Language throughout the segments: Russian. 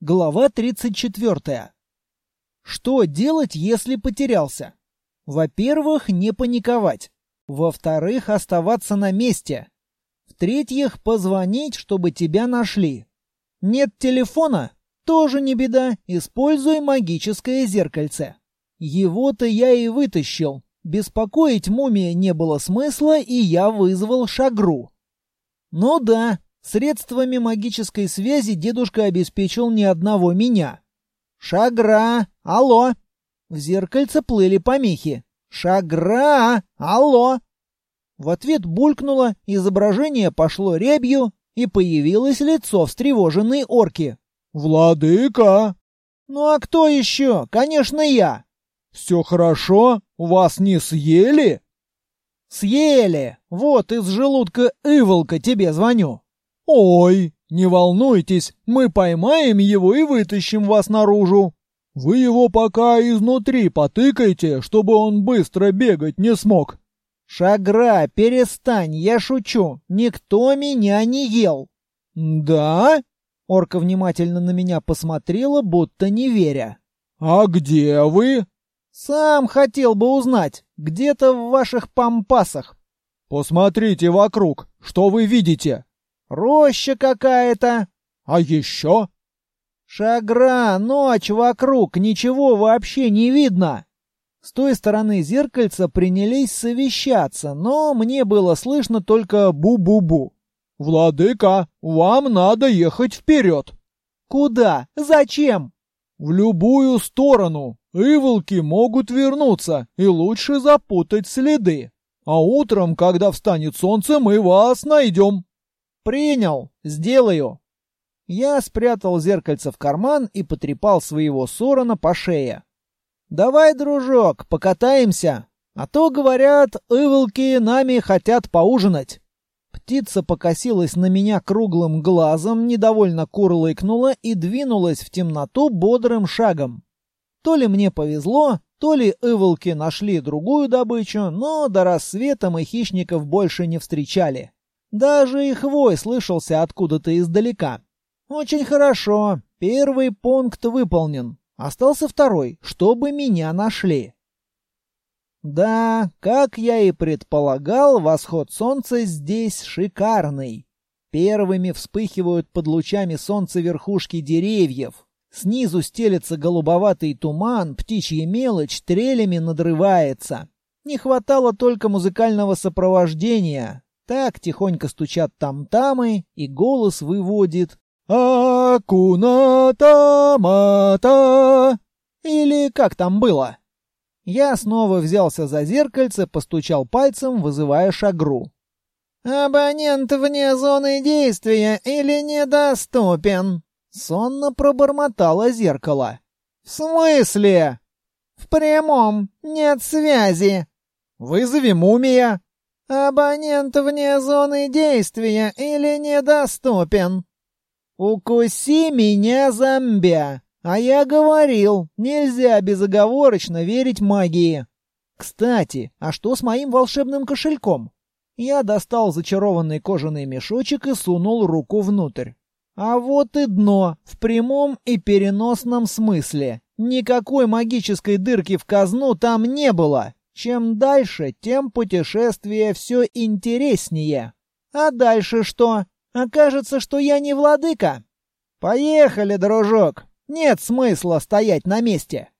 Глава 34. Что делать, если потерялся? Во-первых, не паниковать. Во-вторых, оставаться на месте. В-третьих, позвонить, чтобы тебя нашли. Нет телефона? Тоже не беда, используй магическое зеркальце. Его-то я и вытащил. Беспокоить мумия не было смысла, и я вызвал шагру. Ну да, Средствами магической связи дедушка обеспечил ни одного меня. «Шагра! Алло!» В зеркальце плыли помехи. «Шагра! Алло!» В ответ булькнуло, изображение пошло рябью, и появилось лицо встревоженной орки. «Владыка!» «Ну а кто еще? Конечно, я!» «Все хорошо? Вас не съели?» «Съели! Вот из желудка Иволка тебе звоню!» «Ой, не волнуйтесь, мы поймаем его и вытащим вас наружу. Вы его пока изнутри потыкайте, чтобы он быстро бегать не смог». «Шагра, перестань, я шучу. Никто меня не ел». «Да?» Орка внимательно на меня посмотрела, будто не веря. «А где вы?» «Сам хотел бы узнать. Где-то в ваших пампасах». «Посмотрите вокруг. Что вы видите?» Роща какая-то. А еще? Шагра, ночь вокруг, ничего вообще не видно. С той стороны зеркальца принялись совещаться, но мне было слышно только бу-бу-бу. «Владыка, вам надо ехать вперед!» «Куда? Зачем?» «В любую сторону. Иволки могут вернуться, и лучше запутать следы. А утром, когда встанет солнце, мы вас найдем». «Принял! Сделаю!» Я спрятал зеркальце в карман и потрепал своего Сорона по шее. «Давай, дружок, покатаемся, а то, говорят, иволки нами хотят поужинать». Птица покосилась на меня круглым глазом, недовольно курлыкнула и двинулась в темноту бодрым шагом. То ли мне повезло, то ли иволки нашли другую добычу, но до рассвета мы хищников больше не встречали. Даже их вой слышался откуда-то издалека. Очень хорошо. Первый пункт выполнен. Остался второй, чтобы меня нашли. Да, как я и предполагал, восход солнца здесь шикарный. Первыми вспыхивают под лучами солнца верхушки деревьев. Снизу стелется голубоватый туман, птичья мелочь трелями надрывается. Не хватало только музыкального сопровождения, так тихонько стучат там-тамы, и голос выводит «Акуната-мата!» Или как там было? Я снова взялся за зеркальце, постучал пальцем, вызывая шагру. «Абонент вне зоны действия или недоступен?» Сонно пробормотало зеркало. «В смысле?» «В прямом. Нет связи». «Вызови мумия». «Абонент вне зоны действия или недоступен?» «Укуси меня, зомбя!» А я говорил, нельзя безоговорочно верить магии. Кстати, а что с моим волшебным кошельком? Я достал зачарованный кожаный мешочек и сунул руку внутрь. А вот и дно, в прямом и переносном смысле. Никакой магической дырки в казну там не было. Чем дальше, тем путешествие все интереснее. А дальше что? Окажется, что я не владыка? Поехали, дружок. Нет смысла стоять на месте.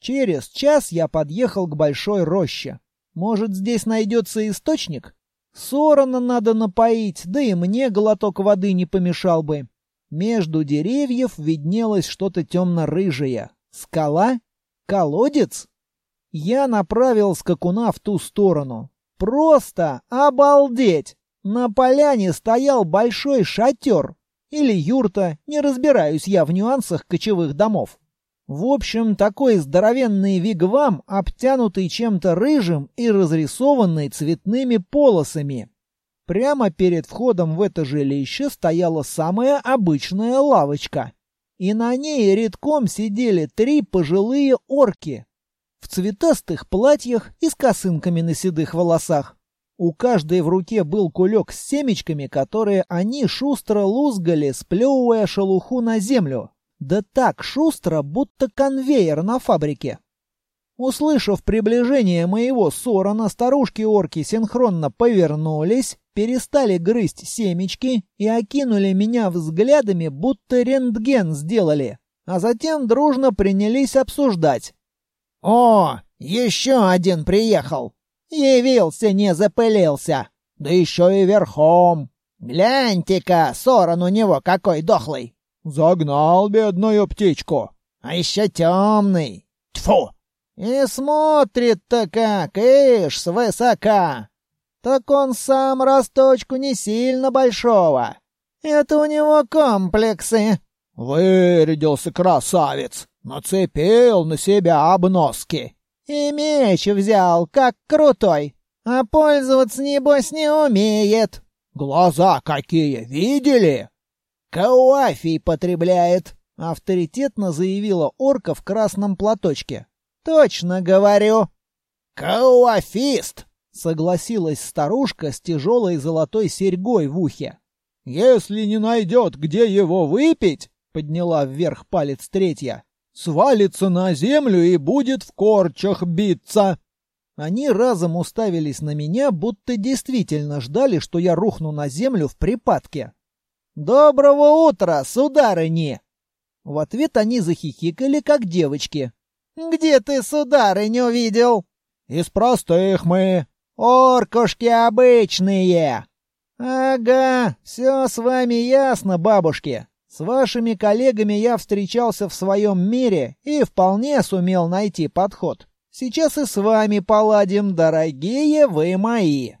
Через час я подъехал к большой роще. Может, здесь найдется источник? Сорона надо напоить, да и мне глоток воды не помешал бы. Между деревьев виднелось что-то темно-рыжее. Скала? Колодец? Я направил скакуна в ту сторону. Просто обалдеть! На поляне стоял большой шатер. Или юрта, не разбираюсь я в нюансах кочевых домов. В общем, такой здоровенный вигвам, обтянутый чем-то рыжим и разрисованный цветными полосами. Прямо перед входом в это жилище стояла самая обычная лавочка. И на ней редком сидели три пожилые орки, в цветастых платьях и с косынками на седых волосах. У каждой в руке был кулек с семечками, которые они шустро лузгали, сплевывая шелуху на землю. Да так шустро, будто конвейер на фабрике. Услышав приближение моего сорона, старушки-орки синхронно повернулись, перестали грызть семечки и окинули меня взглядами, будто рентген сделали, а затем дружно принялись обсуждать. «О, еще один приехал! Явился, не запылился! Да еще и верхом! Гляньте-ка, сорон у него какой дохлый!» «Загнал бедную птичку!» «А еще темный! Тьфу!» И смотрит-то как, ишь, свысока. Так он сам росточку не сильно большого. Это у него комплексы. Вырядился красавец, нацепил на себя обноски. И меч взял, как крутой, а пользоваться, небось, не умеет. Глаза какие, видели? Кауафий потребляет, авторитетно заявила орка в красном платочке. «Точно говорю!» «Кауафист!» — согласилась старушка с тяжелой золотой серьгой в ухе. «Если не найдет, где его выпить!» — подняла вверх палец третья. «Свалится на землю и будет в корчах биться!» Они разом уставились на меня, будто действительно ждали, что я рухну на землю в припадке. «Доброго утра, сударыни!» В ответ они захихикали, как девочки. «Где ты, сударыню, видел?» «Из простых мы». «Оркушки обычные». «Ага, все с вами ясно, бабушки. С вашими коллегами я встречался в своем мире и вполне сумел найти подход. Сейчас и с вами поладим, дорогие вы мои».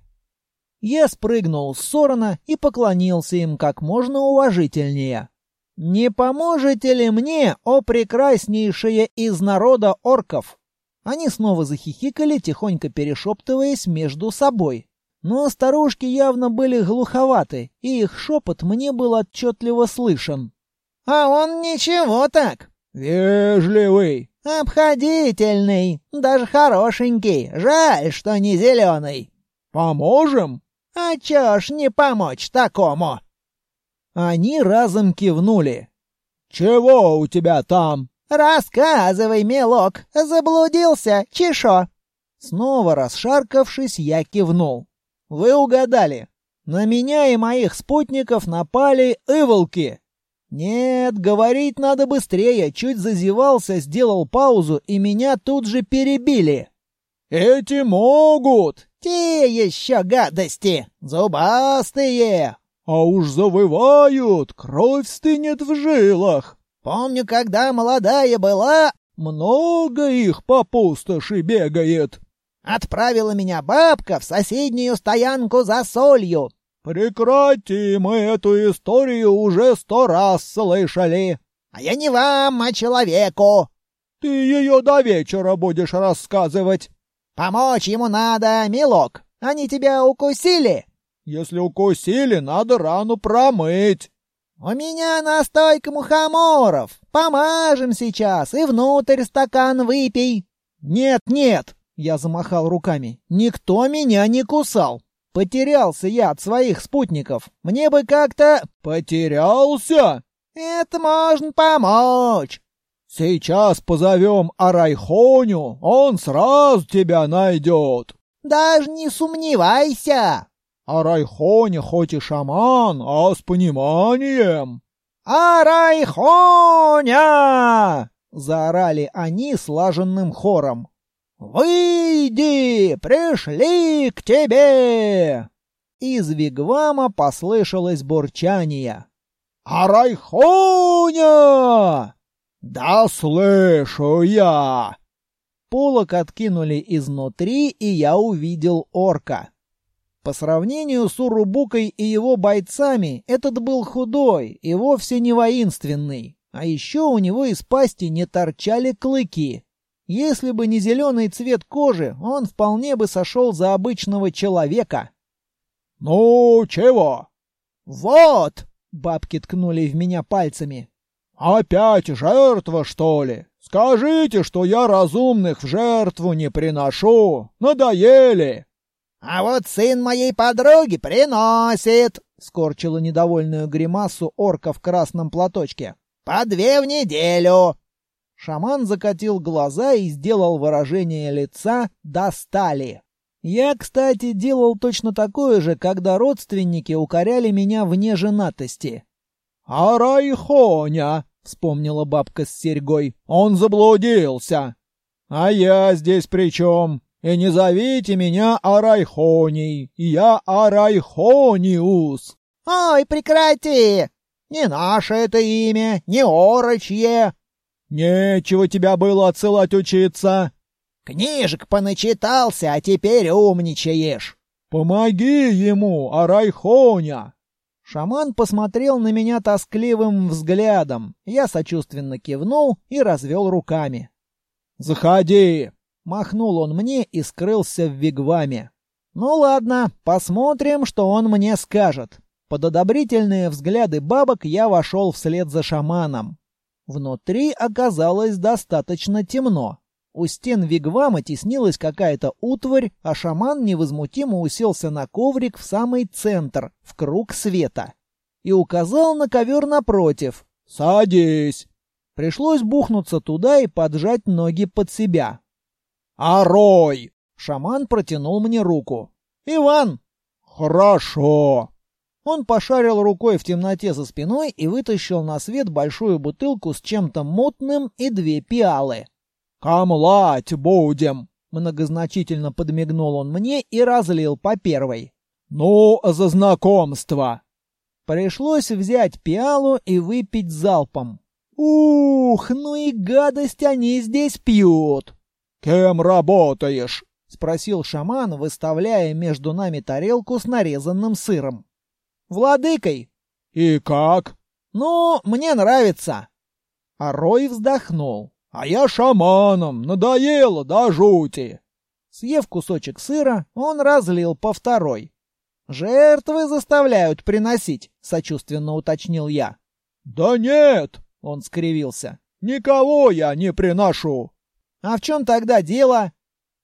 Я спрыгнул с Сорона и поклонился им как можно уважительнее. «Не поможете ли мне, о прекраснейшие из народа орков?» Они снова захихикали, тихонько перешептываясь между собой. Но старушки явно были глуховаты, и их шепот мне был отчетливо слышен. «А он ничего так!» «Вежливый!» «Обходительный, даже хорошенький. Жаль, что не зеленый». «Поможем?» «А чё ж не помочь такому?» Они разом кивнули. «Чего у тебя там?» «Рассказывай, мелок, заблудился, чешо?» Снова расшаркавшись, я кивнул. «Вы угадали. На меня и моих спутников напали иволки. Нет, говорить надо быстрее. Чуть зазевался, сделал паузу, и меня тут же перебили. Эти могут. Те еще гадости. Зубастые. А уж завывают, кровь стынет в жилах. Помню, когда молодая была, много их по пустоши бегает. Отправила меня бабка в соседнюю стоянку за солью. Прекрати, мы эту историю уже сто раз слышали. А я не вам, а человеку. Ты ее до вечера будешь рассказывать. Помочь ему надо, милок. Они тебя укусили? Если укусили, надо рану промыть. У меня настойка мухоморов. Помажем сейчас и внутрь стакан выпей. Нет, нет, я замахал руками. Никто меня не кусал. Потерялся я от своих спутников. Мне бы как-то... Потерялся? Это можно помочь. Сейчас позовем Арайхоню, он сразу тебя найдет. Даже не сомневайся. Арайхоня хоть и шаман, а с пониманием. «Арайхоня!» — заорали они слаженным хором. «Выйди! Пришли к тебе!» Из вигвама послышалось бурчание. «Арайхоня!» «Да слышу я!» Полок откинули изнутри, и я увидел орка. По сравнению с Урубукой и его бойцами, этот был худой и вовсе не воинственный. А еще у него из пасти не торчали клыки. Если бы не зеленый цвет кожи, он вполне бы сошел за обычного человека. «Ну, чего?» «Вот!» — бабки ткнули в меня пальцами. «Опять жертва, что ли? Скажите, что я разумных в жертву не приношу. Надоели!» «А вот сын моей подруги приносит!» — скорчила недовольную гримасу орка в красном платочке. По две в неделю. Шаман закатил глаза и сделал выражение лица «достали». Я, кстати, делал точно такое же, когда родственники укоряли меня в неженатости. «Арайхоня!» — вспомнила бабка с серьгой. «Он заблудился!» «А я здесь при чем? И не зовите меня Арайхоней, я Арайхониус!» «Ой, прекрати! Не наше это имя, не орочье!» «Нечего тебя было отсылать учиться!» «Книжек поначитался, а теперь умничаешь!» «Помоги ему, Арайхоня!» Шаман посмотрел на меня тоскливым взглядом. Я сочувственно кивнул и развел руками. «Заходи!» — махнул он мне и скрылся в вигваме. «Ну ладно, посмотрим, что он мне скажет». Под одобрительные взгляды бабок я вошел вслед за шаманом. Внутри оказалось достаточно темно. У стен вигвама теснилась какая-то утварь, а шаман невозмутимо уселся на коврик в самый центр, в круг света. И указал на ковер напротив. «Садись!» Пришлось бухнуться туда и поджать ноги под себя. «Арой!» Шаман протянул мне руку. «Иван!» «Хорошо!» Он пошарил рукой в темноте за спиной и вытащил на свет большую бутылку с чем-то мутным и две пиалы. «Камлать будем!» Многозначительно подмигнул он мне и разлил по первой. «Ну, за знакомство!» Пришлось взять пиалу и выпить залпом. Ух, ну и гадость они здесь пьют. «Кем работаешь?» — спросил шаман, выставляя между нами тарелку с нарезанным сыром. «Владыкой». «И как?» «Ну, мне нравится». А Рой вздохнул. А я шаманом, надоело до жути. Съев кусочек сыра, он разлил по второй. «Жертвы заставляют приносить», — сочувственно уточнил я. «Да нет», — он скривился. «Никого я не приношу». «А в чем тогда дело?»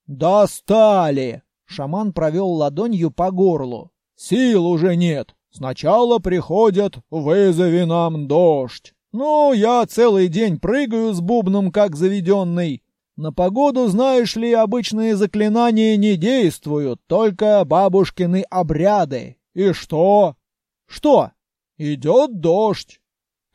«Достали!» — шаман провел ладонью по горлу. «Сил уже нет. Сначала приходят «вызови нам дождь». Ну, я целый день прыгаю с бубном, как заведенный. На погоду, знаешь ли, обычные заклинания не действуют, только бабушкины обряды. И что? Что? Идет дождь.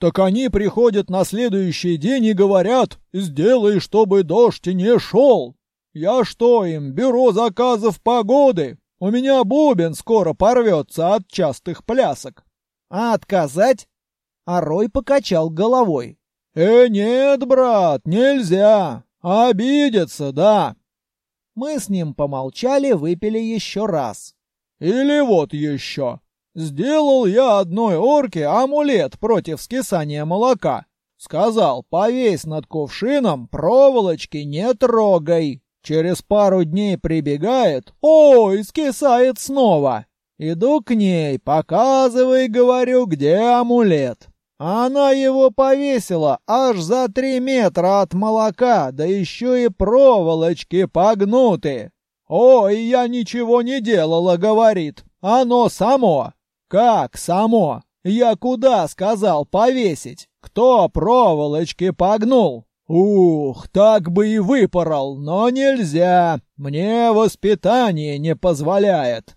Так они приходят на следующий день и говорят, сделай, чтобы дождь не шел. Я что им, бюро заказов погоды? У меня бубен скоро порвется от частых плясок. А отказать? А покачал головой. «Э, нет, брат, нельзя. Обидится, да». Мы с ним помолчали, выпили еще раз. «Или вот еще. Сделал я одной орке амулет против скисания молока. Сказал, повесь над кувшином, проволочки не трогай. Через пару дней прибегает, ой, скисает снова. Иду к ней, показывай, говорю, где амулет. Она его повесила аж за три метра от молока, да еще и проволочки погнуты. «Ой, я ничего не делала», — говорит. «Оно само». «Как само? Я куда сказал повесить? Кто проволочки погнул?» «Ух, так бы и выпорол, но нельзя. Мне воспитание не позволяет».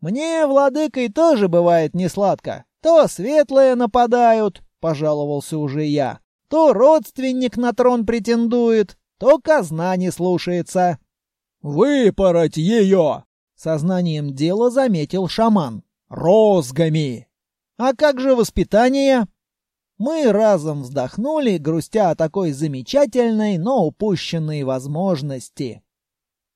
«Мне, владыкой, тоже бывает несладко. То светлые нападают, пожаловался уже я. То родственник на трон претендует, то казна не слушается. Выпороть ее! Сознанием дела заметил шаман. Розгами! А как же воспитание? Мы разом вздохнули, грустя о такой замечательной, но упущенной возможности.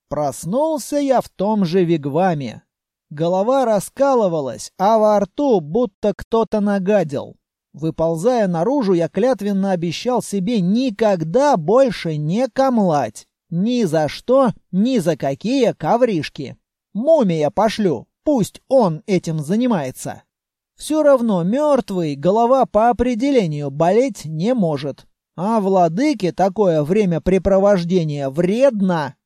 Проснулся я в том же вигваме. Голова раскалывалась, а во рту будто кто-то нагадил. Выползая наружу, я клятвенно обещал себе никогда больше не камлать. Ни за что, ни за какие ковришки. Мумия пошлю, пусть он этим занимается. Все равно мертвый голова по определению болеть не может. А владыке такое времяпрепровождение вредно.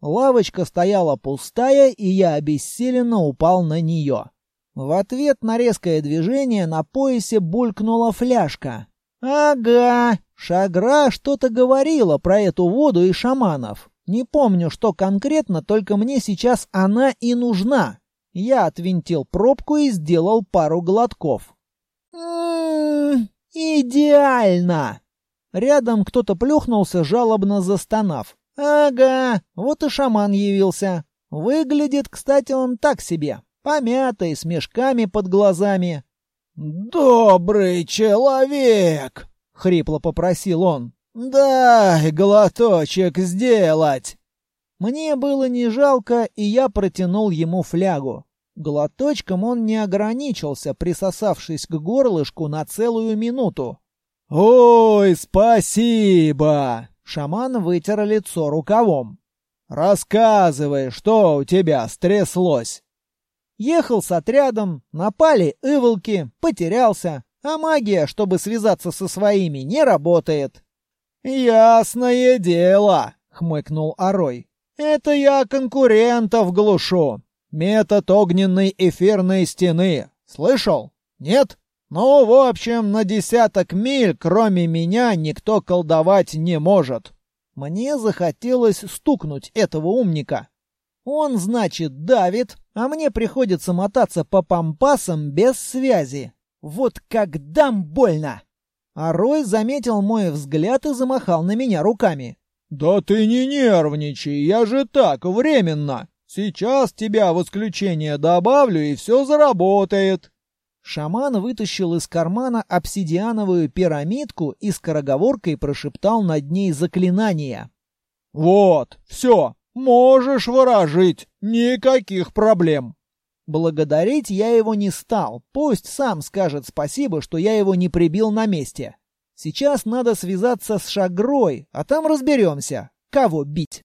Лавочка стояла пустая, и я обессиленно упал на нее. В ответ на резкое движение на поясе булькнула фляжка. Ага, Шагра что-то говорила про эту воду и шаманов. Не помню, что конкретно, только мне сейчас она и нужна. Я отвинтил пробку и сделал пару глотков. Ммм, идеально! Рядом кто-то плюхнулся, жалобно застонав. Ага, вот и шаман явился. Выглядит, кстати, он так себе. Помятый, с мешками под глазами. «Добрый человек!» — хрипло попросил он. «Дай глоточек сделать!» Мне было не жалко, и я протянул ему флягу. Глоточком он не ограничился, присосавшись к горлышку на целую минуту. «Ой, спасибо!» Шаман вытер лицо рукавом. «Рассказывай, что у тебя стряслось?» Ехал с отрядом, напали иволки, потерялся, а магия, чтобы связаться со своими, не работает. «Ясное дело», — хмыкнул Арой. «Это я конкурентов глушу. Метод огненной эфирной стены. Слышал? Нет? Ну, в общем, на десяток миль, кроме меня, никто колдовать не может». Мне захотелось стукнуть этого умника. Он, значит, давит, а мне приходится мотаться по пампасам без связи. Вот как дам больно! А Рой заметил мой взгляд и замахал на меня руками. «Да ты не нервничай, я же так, временно. Сейчас тебя в исключение добавлю, и все заработает». Шаман вытащил из кармана обсидиановую пирамидку и скороговоркой прошептал над ней заклинание. «Вот, все, можешь ворожить, никаких проблем». Благодарить я его не стал, пусть сам скажет спасибо, что я его не прибил на месте. Сейчас надо связаться с Шагрой, а там разберемся, кого бить.